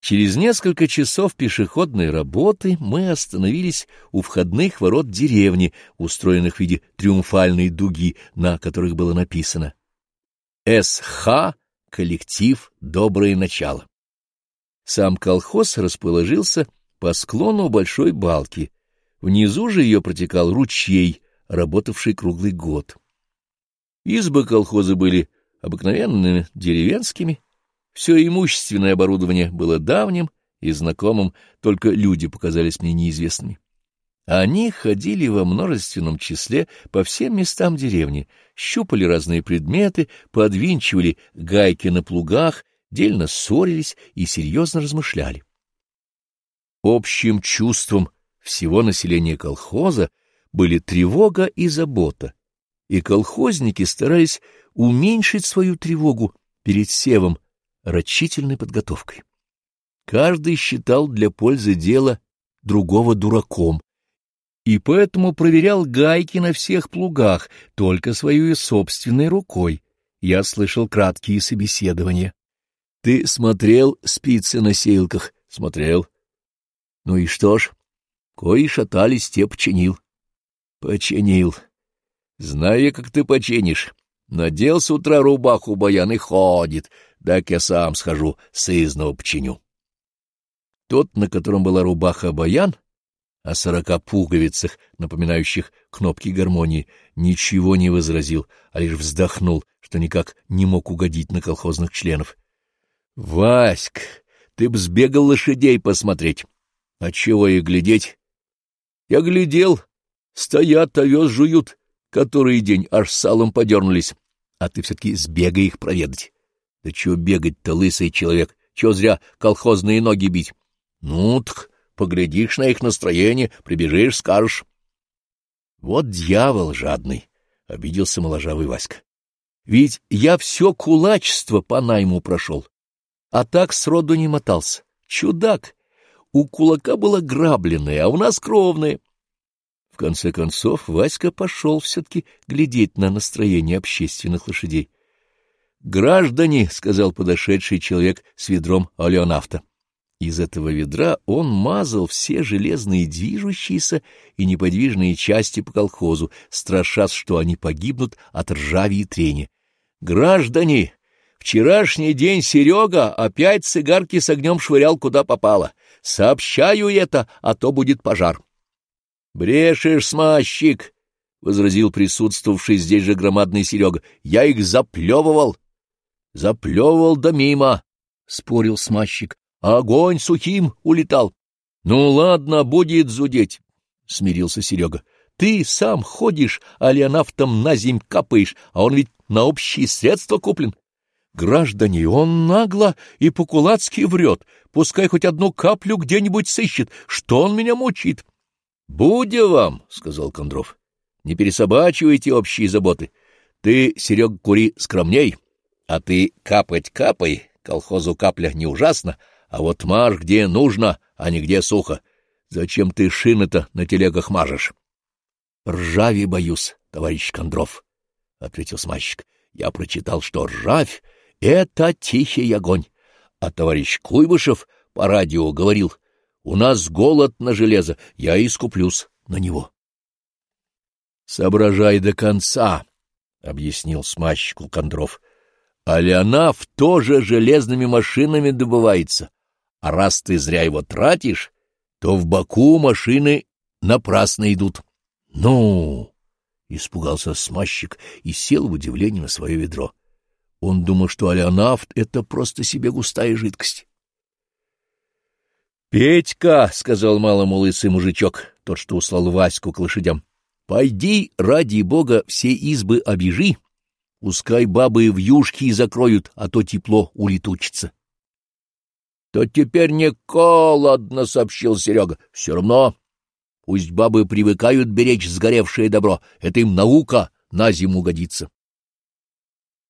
Через несколько часов пешеходной работы мы остановились у входных ворот деревни, устроенных в виде триумфальной дуги, на которых было написано «СХ. Коллектив. Доброе начало». Сам колхоз расположился по склону большой балки. Внизу же ее протекал ручей, работавший круглый год. Избы колхоза были обыкновенными деревенскими, все имущественное оборудование было давним и знакомым, только люди показались мне неизвестными. Они ходили во множественном числе по всем местам деревни, щупали разные предметы, подвинчивали гайки на плугах, дельно ссорились и серьезно размышляли. Общим чувством всего населения колхоза были тревога и забота, и колхозники старались уменьшить свою тревогу перед севом рачительной подготовкой. Каждый считал для пользы дела другого дураком, и поэтому проверял гайки на всех плугах только своей собственной рукой. Я слышал краткие собеседования. — Ты смотрел спицы на сеялках? — Смотрел. — Ну и что ж? Кои шатались, те починил. — Починил. Знаю как ты починишь. Надел с утра рубаху баян и ходит, так я сам схожу, сызного починю. Тот, на котором была рубаха баян, о сорока пуговицах, напоминающих кнопки гармонии, ничего не возразил, а лишь вздохнул, что никак не мог угодить на колхозных членов. — Васьк, ты б сбегал лошадей посмотреть. А чего и глядеть? Я глядел, стоят, овес жуют, который день аж салом подернулись, а ты все-таки сбегай их проведать. Да чего бегать-то, лысый человек, чего зря колхозные ноги бить? Ну, так поглядишь на их настроение, прибежишь, скажешь. Вот дьявол жадный, — обиделся моложавый Васька. Ведь я все кулачество по найму прошел, а так сроду не мотался. Чудак! У кулака было грабленное, а у нас кровное. В конце концов Васька пошел все-таки глядеть на настроение общественных лошадей. «Граждане», — сказал подошедший человек с ведром олеонавта. Из этого ведра он мазал все железные движущиеся и неподвижные части по колхозу, страшась, что они погибнут от ржави и трения. «Граждане, вчерашний день Серега опять цигарки с огнем швырял куда попало. Сообщаю это, а то будет пожар». «Брешешь, смазчик!» — возразил присутствовавший здесь же громадный Серега. «Я их заплевывал!» Заплевывал да мимо, — спорил смазчик. Огонь сухим улетал. — Ну ладно, будет зудеть, — смирился Серега. — Ты сам ходишь, а леонавтом на земь капаешь, а он ведь на общие средства куплен. Граждане, он нагло и по-кулацки врет. Пускай хоть одну каплю где-нибудь сыщет. Что он меня мучит? — Будя вам, — сказал Кондров. — Не пересобачивайте общие заботы. Ты, Серега, кури скромней. — а ты капать капай, колхозу капля не ужасно, а вот марш где нужно, а не где сухо. Зачем ты шины-то на телегах мажешь? — Ржави боюсь, товарищ Кондров, — ответил смазчик. — Я прочитал, что ржавь — это тихий огонь. А товарищ Куйбышев по радио говорил, у нас голод на железо, я искуплюсь на него. — Соображай до конца, — объяснил смазчику Кондров. А Леонав тоже железными машинами добывается. А раз ты зря его тратишь, то в Баку машины напрасно идут. — Ну! — испугался смазчик и сел в удивлении на свое ведро. Он думал, что алионавт — это просто себе густая жидкость. — Петька, — сказал малому лысый мужичок, тот, что услал Ваську к лошадям, — пойди, ради бога, все избы обижи Пускай бабы в юшки и закроют, а то тепло улетучится. — То теперь не холодно, — сообщил Серега. — Все равно. Пусть бабы привыкают беречь сгоревшее добро. Это им наука на зиму годится.